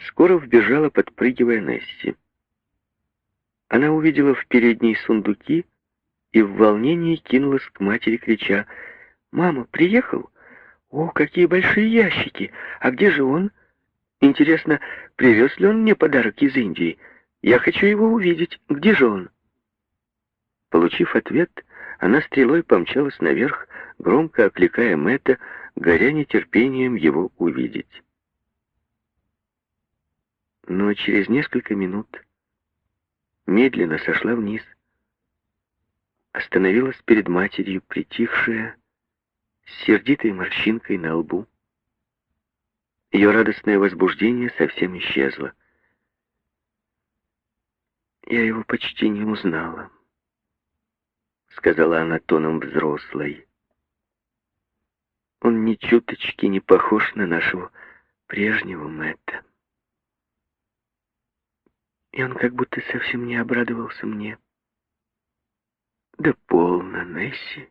скоро вбежала, подпрыгивая Несси. Она увидела в передней сундуки и в волнении кинулась к матери, крича, «Мама, приехал? О, какие большие ящики! А где же он? Интересно, привез ли он мне подарок из Индии? Я хочу его увидеть. Где же он?» Получив ответ, она стрелой помчалась наверх, громко окликая Мэтта, горя нетерпением его увидеть. Но через несколько минут медленно сошла вниз, остановилась перед матерью, притихшая, с сердитой морщинкой на лбу. Ее радостное возбуждение совсем исчезло. Я его почти не узнала, сказала она тоном взрослой. Он ни чуточки не похож на нашего прежнего Мэтта. И он как будто совсем не обрадовался мне. Да полно, Несси,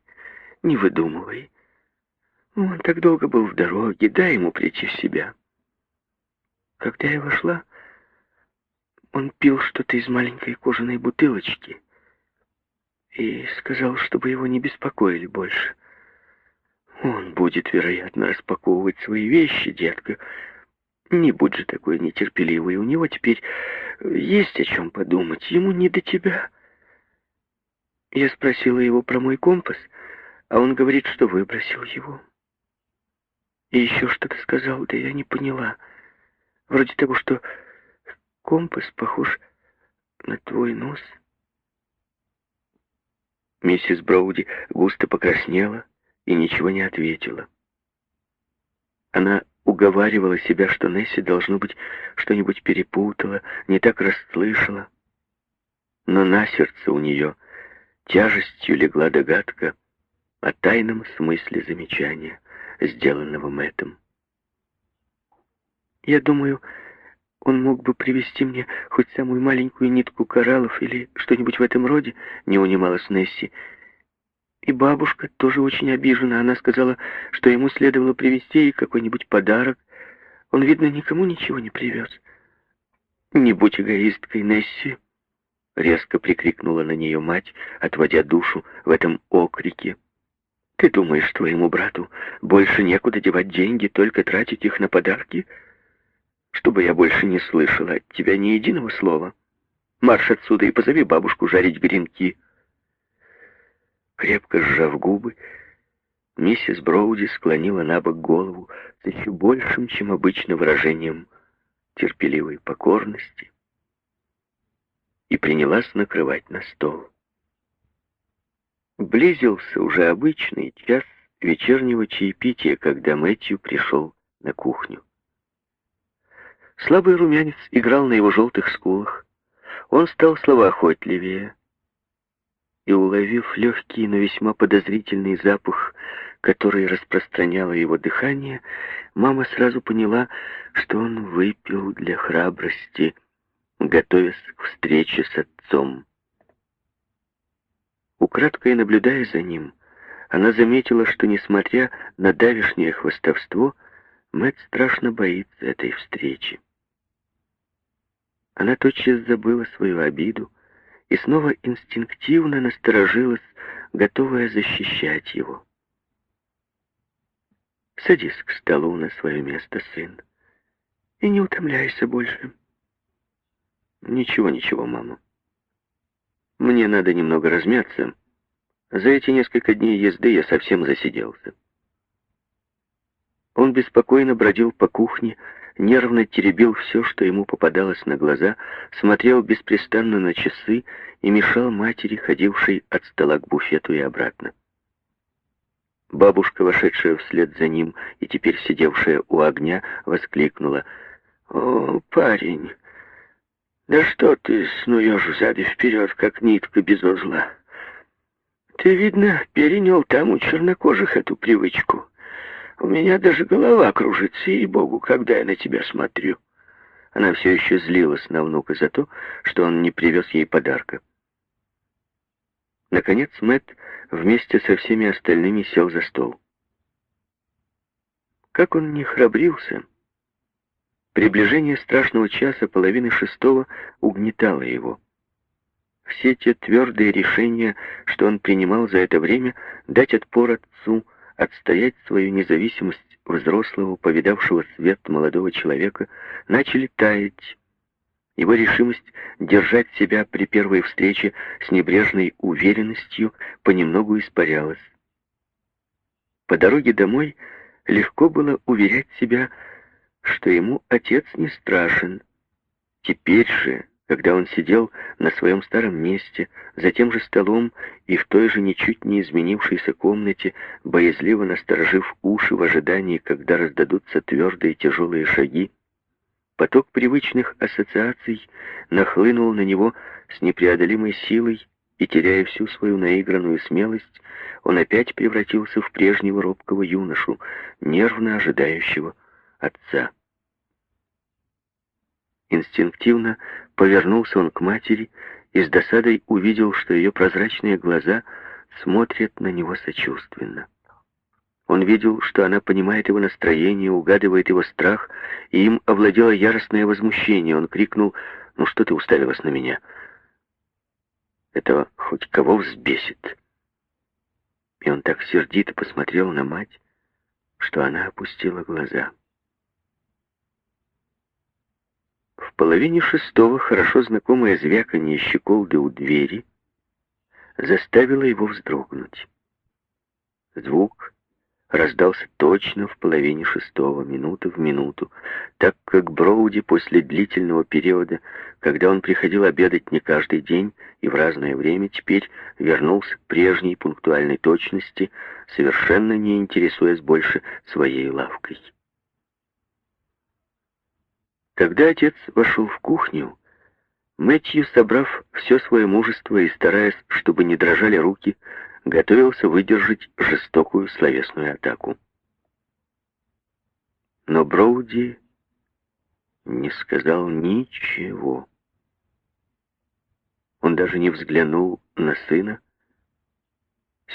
не выдумывай. Он так долго был в дороге, дай ему прийти в себя. Когда я вошла, он пил что-то из маленькой кожаной бутылочки и сказал, чтобы его не беспокоили больше. Он будет, вероятно, распаковывать свои вещи, детка. Не будь же такой нетерпеливый. У него теперь есть о чем подумать. Ему не до тебя. Я спросила его про мой компас, а он говорит, что выбросил его. И еще что-то сказал, да я не поняла. Вроде того, что компас похож на твой нос. Миссис Броуди густо покраснела и ничего не ответила. Она уговаривала себя, что Несси, должно быть, что-нибудь перепутала, не так расслышала. Но на сердце у нее тяжестью легла догадка о тайном смысле замечания, сделанного Мэттом. Я думаю, он мог бы привести мне хоть самую маленькую нитку кораллов или что-нибудь в этом роде, не унималась Несси. И бабушка тоже очень обижена. Она сказала, что ему следовало привезти ей какой-нибудь подарок. Он, видно, никому ничего не привез. «Не будь эгоисткой, Несси!» Резко прикрикнула на нее мать, отводя душу в этом окрике. «Ты думаешь, твоему брату больше некуда девать деньги, только тратить их на подарки? Чтобы я больше не слышала от тебя ни единого слова. Марш отсюда и позови бабушку жарить гренки». Крепко сжав губы, миссис Броуди склонила на бок голову с еще большим, чем обычно, выражением терпеливой покорности и принялась накрывать на стол. Близился уже обычный час вечернего чаепития, когда Мэтью пришел на кухню. Слабый румянец играл на его желтых скулах. Он стал словоохотливее, и, уловив легкий, но весьма подозрительный запах, который распространяло его дыхание, мама сразу поняла, что он выпил для храбрости, готовясь к встрече с отцом. Украдкой наблюдая за ним, она заметила, что, несмотря на давешнее хвостовство, Мэтт страшно боится этой встречи. Она тотчас забыла свою обиду, и снова инстинктивно насторожилась, готовая защищать его. «Садись к столу на свое место, сын, и не утомляйся больше». «Ничего, ничего, мама. Мне надо немного размяться. За эти несколько дней езды я совсем засиделся». Он беспокойно бродил по кухне, нервно теребил все, что ему попадалось на глаза, смотрел беспрестанно на часы и мешал матери, ходившей от стола к буфету и обратно. Бабушка, вошедшая вслед за ним и теперь сидевшая у огня, воскликнула. «О, парень, да что ты снуешь взад вперед, как нитка без узла? Ты, видно, перенял там у чернокожих эту привычку». У меня даже голова кружится, и богу, когда я на тебя смотрю. Она все еще злилась на внука за то, что он не привез ей подарка. Наконец Мэтт вместе со всеми остальными сел за стол. Как он не храбрился, Приближение страшного часа половины шестого угнетало его. Все те твердые решения, что он принимал за это время, дать отпор отцу, отстоять свою независимость взрослого, повидавшего свет молодого человека, начали таять. Его решимость держать себя при первой встрече с небрежной уверенностью понемногу испарялась. По дороге домой легко было уверять себя, что ему отец не страшен. Теперь же, когда он сидел на своем старом месте, за тем же столом и в той же ничуть не изменившейся комнате, боязливо насторожив уши в ожидании, когда раздадутся твердые тяжелые шаги, поток привычных ассоциаций нахлынул на него с непреодолимой силой, и, теряя всю свою наигранную смелость, он опять превратился в прежнего робкого юношу, нервно ожидающего отца. Инстинктивно повернулся он к матери и с досадой увидел, что ее прозрачные глаза смотрят на него сочувственно. Он видел, что она понимает его настроение, угадывает его страх, и им овладело яростное возмущение. Он крикнул «Ну что ты уставилась на меня?» Это хоть кого взбесит. И он так сердито посмотрел на мать, что она опустила глаза. В половине шестого хорошо знакомое звяканье щеколды у двери заставило его вздрогнуть. Звук раздался точно в половине шестого, минуты в минуту, так как Броуди после длительного периода, когда он приходил обедать не каждый день и в разное время, теперь вернулся к прежней пунктуальной точности, совершенно не интересуясь больше своей лавкой. Когда отец вошел в кухню, Мэтью, собрав все свое мужество и стараясь, чтобы не дрожали руки, готовился выдержать жестокую словесную атаку. Но Броуди не сказал ничего. Он даже не взглянул на сына,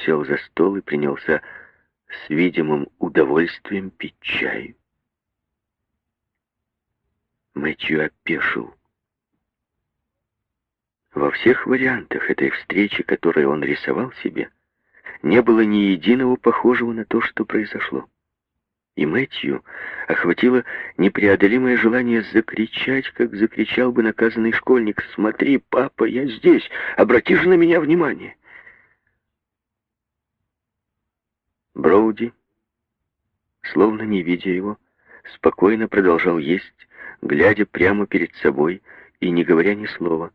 сел за стол и принялся с видимым удовольствием пить чай. Мэтью опешил. Во всех вариантах этой встречи, которую он рисовал себе, не было ни единого похожего на то, что произошло. И Мэтью охватило непреодолимое желание закричать, как закричал бы наказанный школьник. «Смотри, папа, я здесь! Обрати же на меня внимание!» Броуди, словно не видя его, спокойно продолжал есть, глядя прямо перед собой и не говоря ни слова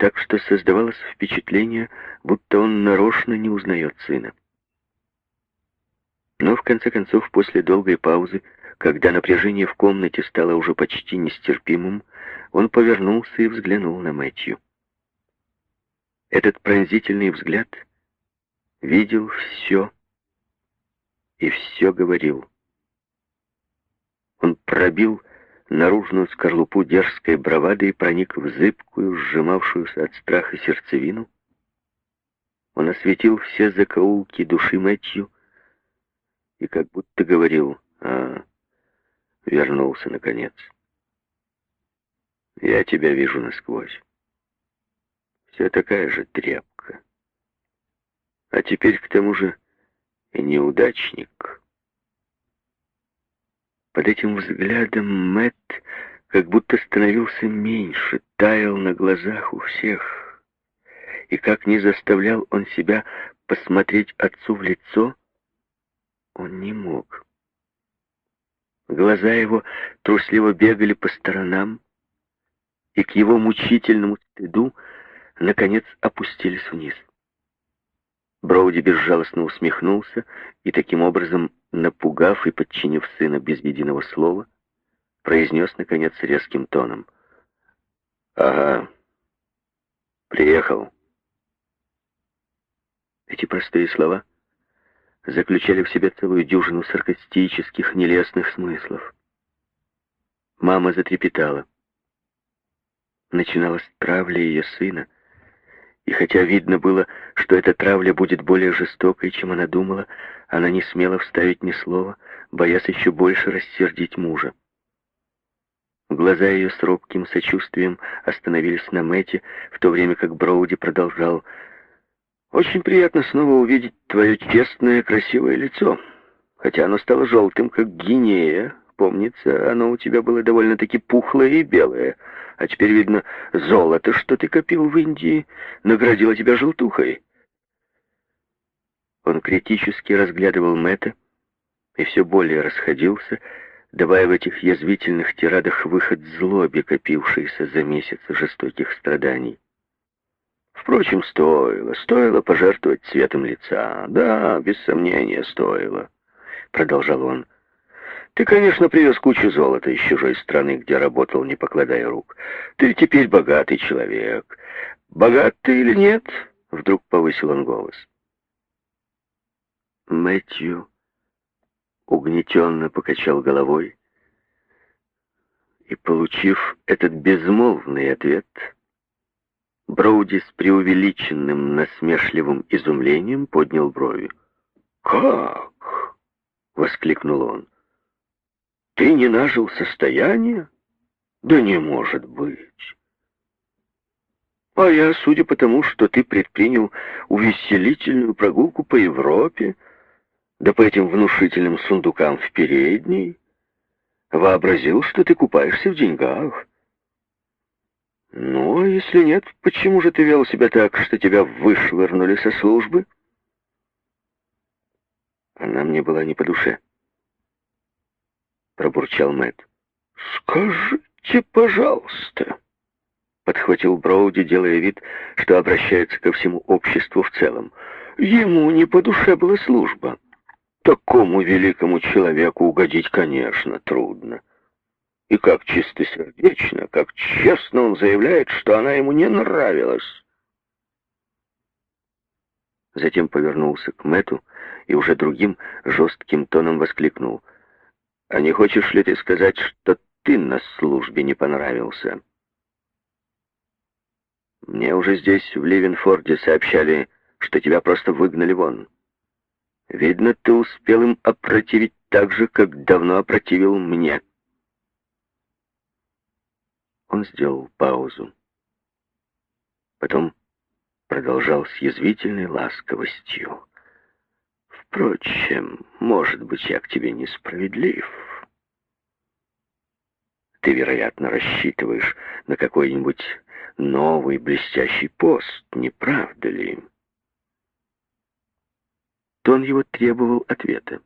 так что создавалось впечатление, будто он нарочно не узнает сына. Но в конце концов, после долгой паузы, когда напряжение в комнате стало уже почти нестерпимым, он повернулся и взглянул на Мэтью. Этот пронзительный взгляд видел все и все говорил. Он пробил наружную скорлупу дерзкой бравады и проник в зыбкую, сжимавшуюся от страха сердцевину. Он осветил все закоулки души Мэтью и как будто говорил, а, вернулся наконец. Я тебя вижу насквозь. Все такая же тряпка. А теперь к тому же и неудачник. Под этим взглядом Мэтт как будто становился меньше, таял на глазах у всех. И как не заставлял он себя посмотреть отцу в лицо, он не мог. Глаза его трусливо бегали по сторонам, и к его мучительному стыду, наконец, опустились вниз. Броуди безжалостно усмехнулся и таким образом напугав и подчинив сына без единого слова, произнес, наконец, резким тоном. «Ага, приехал». Эти простые слова заключали в себе целую дюжину саркастических, нелестных смыслов. Мама затрепетала. Начиналась травля ее сына, и хотя видно было, что эта травля будет более жестокой, чем она думала, она не смела вставить ни слова, боясь еще больше рассердить мужа. Глаза ее с робким сочувствием остановились на Мэте, в то время как Броуди продолжал «Очень приятно снова увидеть твое честное, красивое лицо, хотя оно стало желтым, как гинея. Помнится, оно у тебя было довольно-таки пухлое и белое, а теперь, видно, золото, что ты копил в Индии, наградило тебя желтухой». Он критически разглядывал Мэтта и все более расходился, давая в этих язвительных тирадах выход злобе, копившейся за месяц жестоких страданий. Впрочем, стоило, стоило пожертвовать цветом лица. Да, без сомнения, стоило, продолжал он. Ты, конечно, привез кучу золота из чужой страны, где работал, не покладая рук. Ты теперь богатый человек. Богат ты или нет? Вдруг повысил он голос. Мэтью угнетенно покачал головой и, получив этот безмолвный ответ, Броуди с преувеличенным насмешливым изумлением поднял брови. «Как?» — воскликнул он. «Ты не нажил состояние? Да не может быть!» «А я, судя по тому, что ты предпринял увеселительную прогулку по Европе, — да по этим внушительным сундукам в передней, вообразил, что ты купаешься в деньгах. Ну, а если нет, почему же ты вел себя так, что тебя вышвырнули со службы? Она мне была не по душе. Пробурчал Мэтт. «Скажите, пожалуйста», — подхватил Броуди, делая вид, что обращается ко всему обществу в целом. «Ему не по душе была служба». Такому великому человеку угодить, конечно, трудно. И как чистосердечно, как честно он заявляет, что она ему не нравилась. Затем повернулся к Мэту и уже другим жестким тоном воскликнул. «А не хочешь ли ты сказать, что ты на службе не понравился?» «Мне уже здесь, в Ливенфорде, сообщали, что тебя просто выгнали вон». Видно, ты успел им опротивить так же, как давно опротивил мне. Он сделал паузу. Потом продолжал с язвительной ласковостью. Впрочем, может быть, я к тебе несправедлив. Ты, вероятно, рассчитываешь на какой-нибудь новый блестящий пост, не правда ли? Тон его требовал ответа.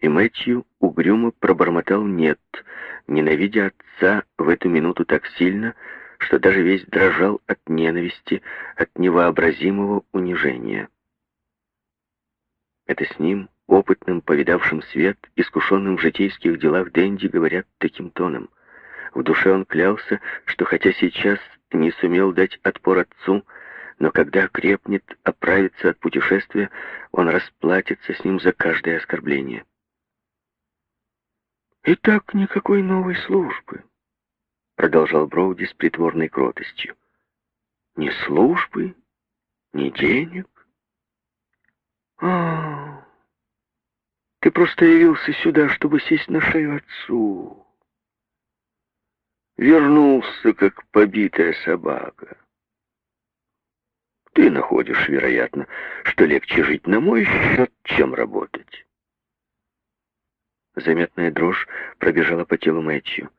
И Мэтью угрюмо пробормотал «нет», ненавидя отца в эту минуту так сильно, что даже весь дрожал от ненависти, от невообразимого унижения. Это с ним, опытным, повидавшим свет, искушенным в житейских делах Дэнди, говорят таким тоном. В душе он клялся, что хотя сейчас не сумел дать отпор отцу, но когда крепнет, оправится от путешествия, он расплатится с ним за каждое оскорбление. «И так никакой новой службы», — продолжал Броуди с притворной кротостью. «Ни службы, ни денег. А, ты просто явился сюда, чтобы сесть на шею отцу. Вернулся, как побитая собака. Ты находишь, вероятно, что легче жить на мой счет, чем работать. Заметная дрожь пробежала по телу Мэтью.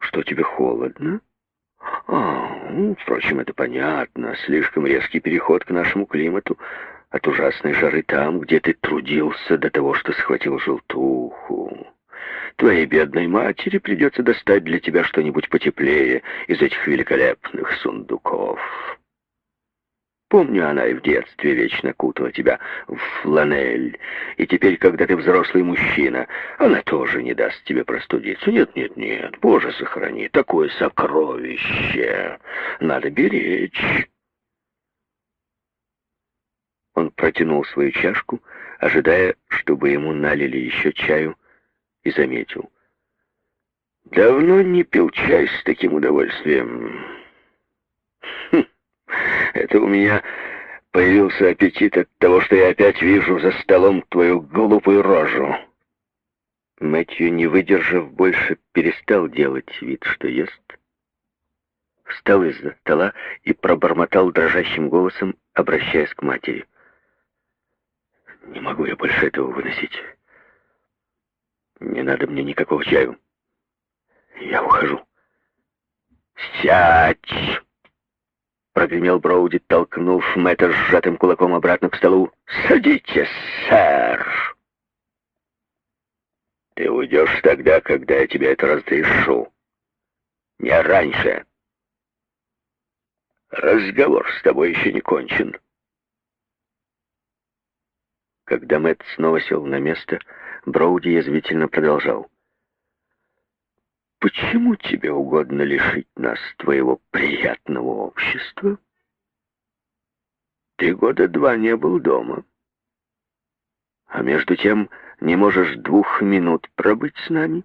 «Что тебе холодно?» «А, ну, впрочем, это понятно. Слишком резкий переход к нашему климату. От ужасной жары там, где ты трудился до того, что схватил желтуху. Твоей бедной матери придется достать для тебя что-нибудь потеплее из этих великолепных сундуков». Помню, она и в детстве вечно кутала тебя в фланель. И теперь, когда ты взрослый мужчина, она тоже не даст тебе простудиться. Нет, нет, нет, Боже, сохрани, такое сокровище. Надо беречь. Он протянул свою чашку, ожидая, чтобы ему налили еще чаю, и заметил. Давно не пил чай с таким удовольствием. Хм. Это у меня появился аппетит от того, что я опять вижу за столом твою глупую рожу. Мэтью, не выдержав больше, перестал делать вид, что ест. Встал из-за стола и пробормотал дрожащим голосом, обращаясь к матери. «Не могу я больше этого выносить. Не надо мне никакого чаю. Я ухожу». «Сядь!» — прогремел Броуди, толкнув Мэтта сжатым кулаком обратно к столу. «Садитесь, сэр!» «Ты уйдешь тогда, когда я тебе это разрешу. Не раньше. Разговор с тобой еще не кончен». Когда Мэтт снова сел на место, Броуди язвительно продолжал. Почему тебе угодно лишить нас твоего приятного общества? Ты года два не был дома. А между тем не можешь двух минут пробыть с нами?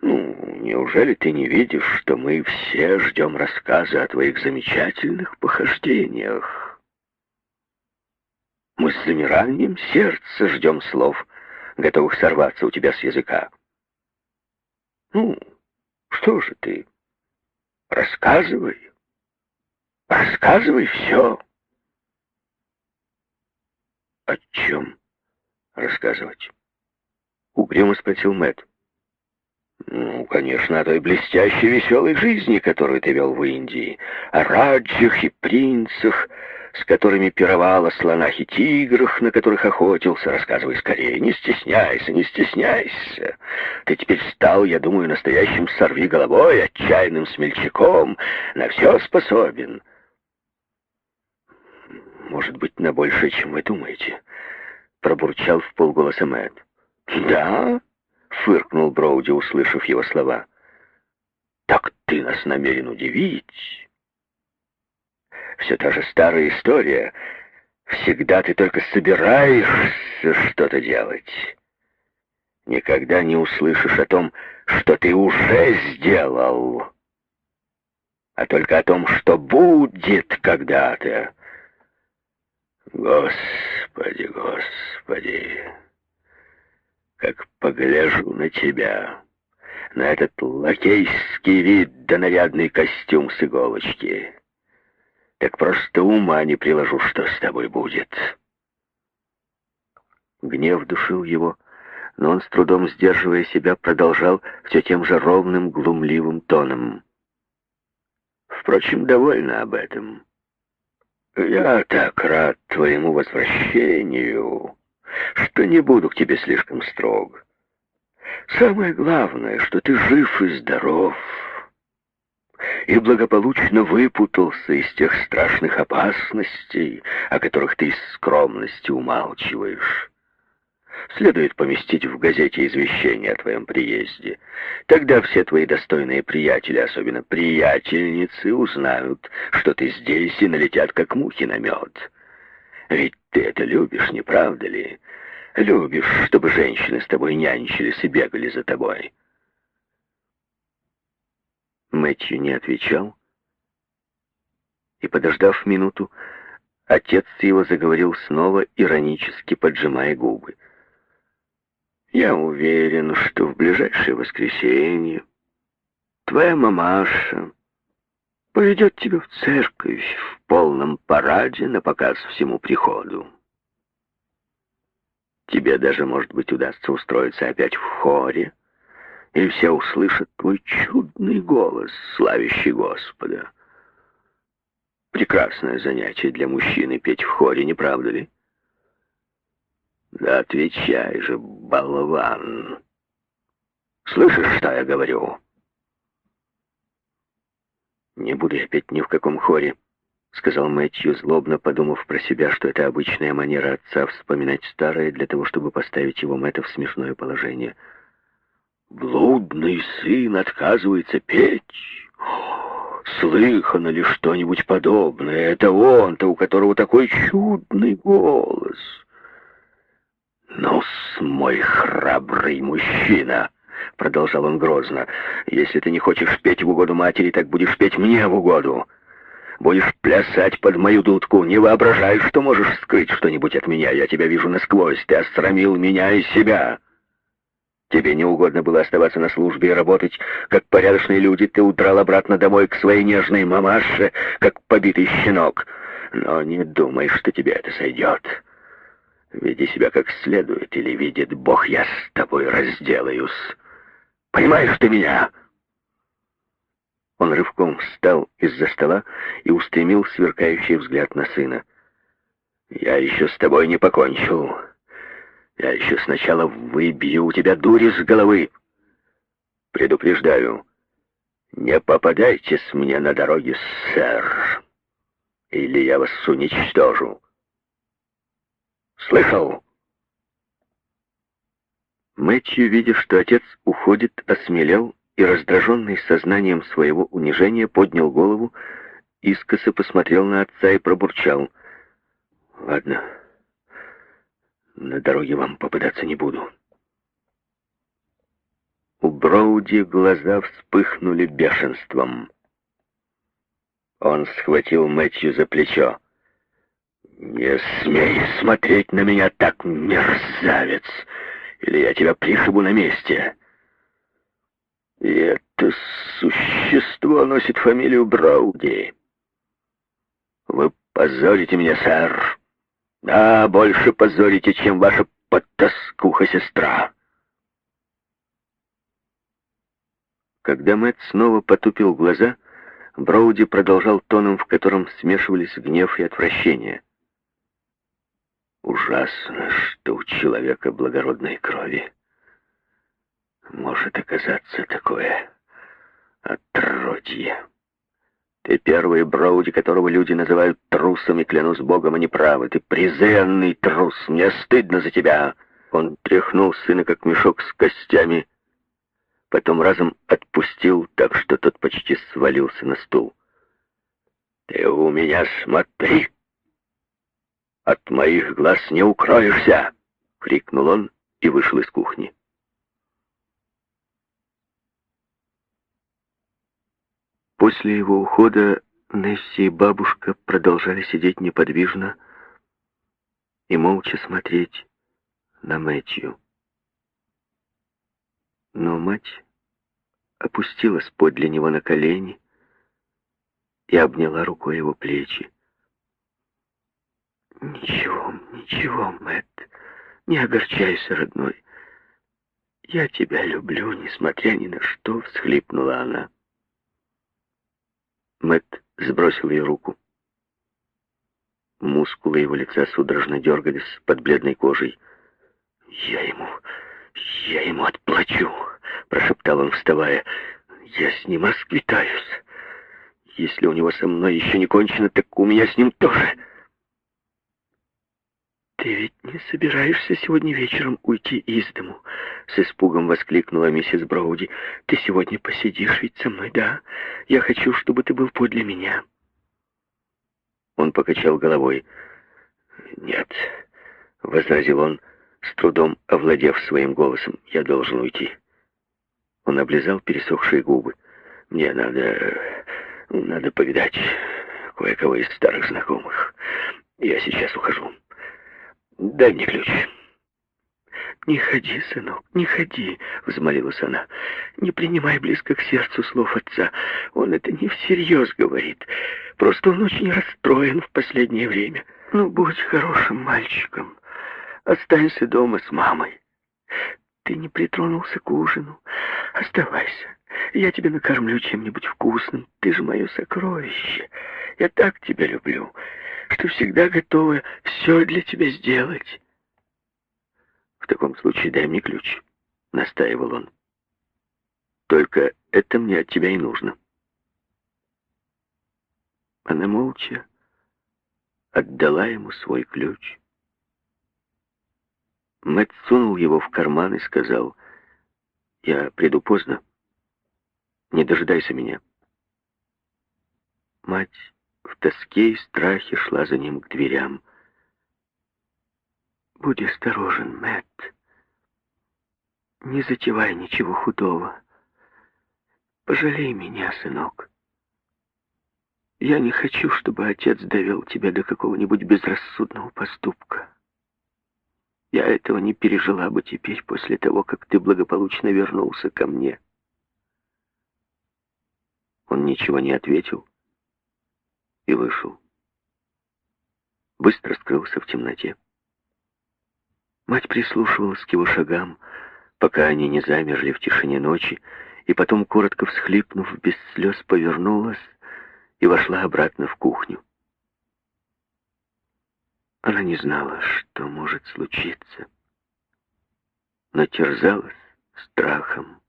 Ну, неужели ты не видишь, что мы все ждем рассказа о твоих замечательных похождениях? С замиранием сердца ждем слов, готовых сорваться у тебя с языка. Ну, что же ты? Рассказывай. Рассказывай все. О чем рассказывать? Угрюмо спросил Мэтт. Ну, конечно, о той блестящей веселой жизни, которую ты вел в Индии, о раджах и принцах, с которыми пировал, слонах и тиграх, на которых охотился. Рассказывай скорее, не стесняйся, не стесняйся. Ты теперь стал, я думаю, настоящим сорви головой, отчаянным смельчаком, на все способен. Может быть, на большее, чем вы думаете, пробурчал в полголоса Мэтт. Да? фыркнул Броуди, услышав его слова. Так ты нас намерен удивить. Все та же старая история. Всегда ты только собираешься что-то делать. Никогда не услышишь о том, что ты уже сделал, а только о том, что будет когда-то. Господи, Господи, как погляжу на тебя, на этот лакейский вид да нарядный костюм с иголочки так просто ума не приложу, что с тобой будет. Гнев душил его, но он, с трудом сдерживая себя, продолжал все тем же ровным, глумливым тоном. Впрочем, довольна об этом. Я так рад твоему возвращению, что не буду к тебе слишком строг. Самое главное, что ты жив и здоров и благополучно выпутался из тех страшных опасностей, о которых ты из скромности умалчиваешь. Следует поместить в газете извещение о твоем приезде. Тогда все твои достойные приятели, особенно приятельницы, узнают, что ты здесь и налетят, как мухи на мед. Ведь ты это любишь, не правда ли? Любишь, чтобы женщины с тобой нянчились и бегали за тобой. Мэтью не отвечал. И, подождав минуту, отец его заговорил снова, иронически поджимая губы. «Я уверен, что в ближайшее воскресенье твоя мамаша поведет тебя в церковь в полном параде на показ всему приходу. Тебе даже, может быть, удастся устроиться опять в хоре, и все услышат твой чудный голос, славящий Господа. Прекрасное занятие для мужчины петь в хоре, не правда ли? Да отвечай же, болван. Слышишь, что я говорю? Не буду я петь ни в каком хоре, сказал Мэтью, злобно подумав про себя, что это обычная манера отца вспоминать старое для того, чтобы поставить его Мэтта в смешное положение — Блудный сын отказывается петь. Слыхано ли что-нибудь подобное? Это он-то, у которого такой чудный голос. ну мой храбрый мужчина!» — продолжал он грозно. «Если ты не хочешь петь в угоду матери, так будешь петь мне в угоду. Будешь плясать под мою дудку. Не воображай, что можешь скрыть что-нибудь от меня. Я тебя вижу насквозь. Ты остромил меня и себя». Тебе не угодно было оставаться на службе и работать, как порядочные люди. Ты удрал обратно домой к своей нежной мамаше, как побитый щенок. Но не думай, что тебе это сойдет. Веди себя как следует, или видит Бог, я с тобой разделаюсь. Понимаешь ты меня?» Он рывком встал из-за стола и устремил сверкающий взгляд на сына. «Я еще с тобой не покончил. Я еще сначала выбью у тебя дури с головы. Предупреждаю, не попадайтесь мне на дороге, сэр, или я вас уничтожу. Слышал?» Мэтью, видя, что отец уходит, осмелел и, раздраженный сознанием своего унижения, поднял голову, искоса посмотрел на отца и пробурчал. «Ладно, на дороге вам попадаться не буду». У Броуди глаза вспыхнули бешенством. Он схватил Мэтью за плечо. «Не смей смотреть на меня так, мерзавец, или я тебя пришибу на месте!» И это существо носит фамилию Брауди. Вы позорите меня, сэр. Да, больше позорите, чем ваша подтаскуха-сестра. Когда Мэтт снова потупил глаза, Броуди продолжал тоном, в котором смешивались гнев и отвращение. «Ужасно, что у человека благородной крови может оказаться такое отродье. Ты первый Броуди, которого люди называют трусом, и клянусь богом, они правы. Ты презренный трус, мне стыдно за тебя. Он тряхнул сына, как мешок с костями, потом разом отпустил, так что тот почти свалился на стул. «Ты у меня смотри! От моих глаз не укроешься!» — крикнул он и вышел из кухни. После его ухода Несси и бабушка продолжали сидеть неподвижно и молча смотреть на Мэтью. Но мать опустилась подле него на колени и обняла рукой его плечи. «Ничего, ничего, Мэтт, не огорчайся, родной. Я тебя люблю, несмотря ни на что», — всхлипнула она. Мэтт сбросил ее руку. Мускулы его лица судорожно дергались под бледной кожей. «Я ему... я ему отплачу!» — прошептал он, вставая. «Я с ним расквитаюсь. Если у него со мной еще не кончено, так у меня с ним тоже!» «Ты ведь не собираешься сегодня вечером уйти из дому?» С испугом воскликнула миссис Броуди. «Ты сегодня посидишь ведь со мной, да? Я хочу, чтобы ты был подле меня». Он покачал головой. «Нет», — возразил он, с трудом овладев своим голосом, — «я должен уйти». Он облизал пересохшие губы. «Мне надо... надо повидать кое-кого из старых знакомых. Я сейчас ухожу». Дай мне ключ. «Не ходи, сынок, не ходи», — взмолилась она. «Не принимай близко к сердцу слов отца. Он это не всерьез говорит. Просто он очень расстроен в последнее время. Ну, будь хорошим мальчиком. Останься дома с мамой. Ты не притронулся к ужину. Оставайся. Я тебя накормлю чем-нибудь вкусным. Ты же мое сокровище. Я так тебя люблю что всегда готова все для тебя сделать. В таком случае дай мне ключ, настаивал он. Только это мне от тебя и нужно. Она молча отдала ему свой ключ. Мэтт сунул его в карман и сказал, «Я приду поздно. Не дожидайся меня». Мать в тоске и страхе шла за ним к дверям. «Будь осторожен, Мэтт. Не затевай ничего худого. Пожалей меня, сынок. Я не хочу, чтобы отец довел тебя до какого-нибудь безрассудного поступка. Я этого не пережила бы теперь, после того, как ты благополучно вернулся ко мне. Он ничего не ответил и вышел. Быстро скрылся в темноте. Мать прислушивалась к его шагам, пока они не замерли в тишине ночи, и потом, коротко всхлипнув, без слез повернулась и вошла обратно в кухню. Она не знала, что может случиться, но терзалась страхом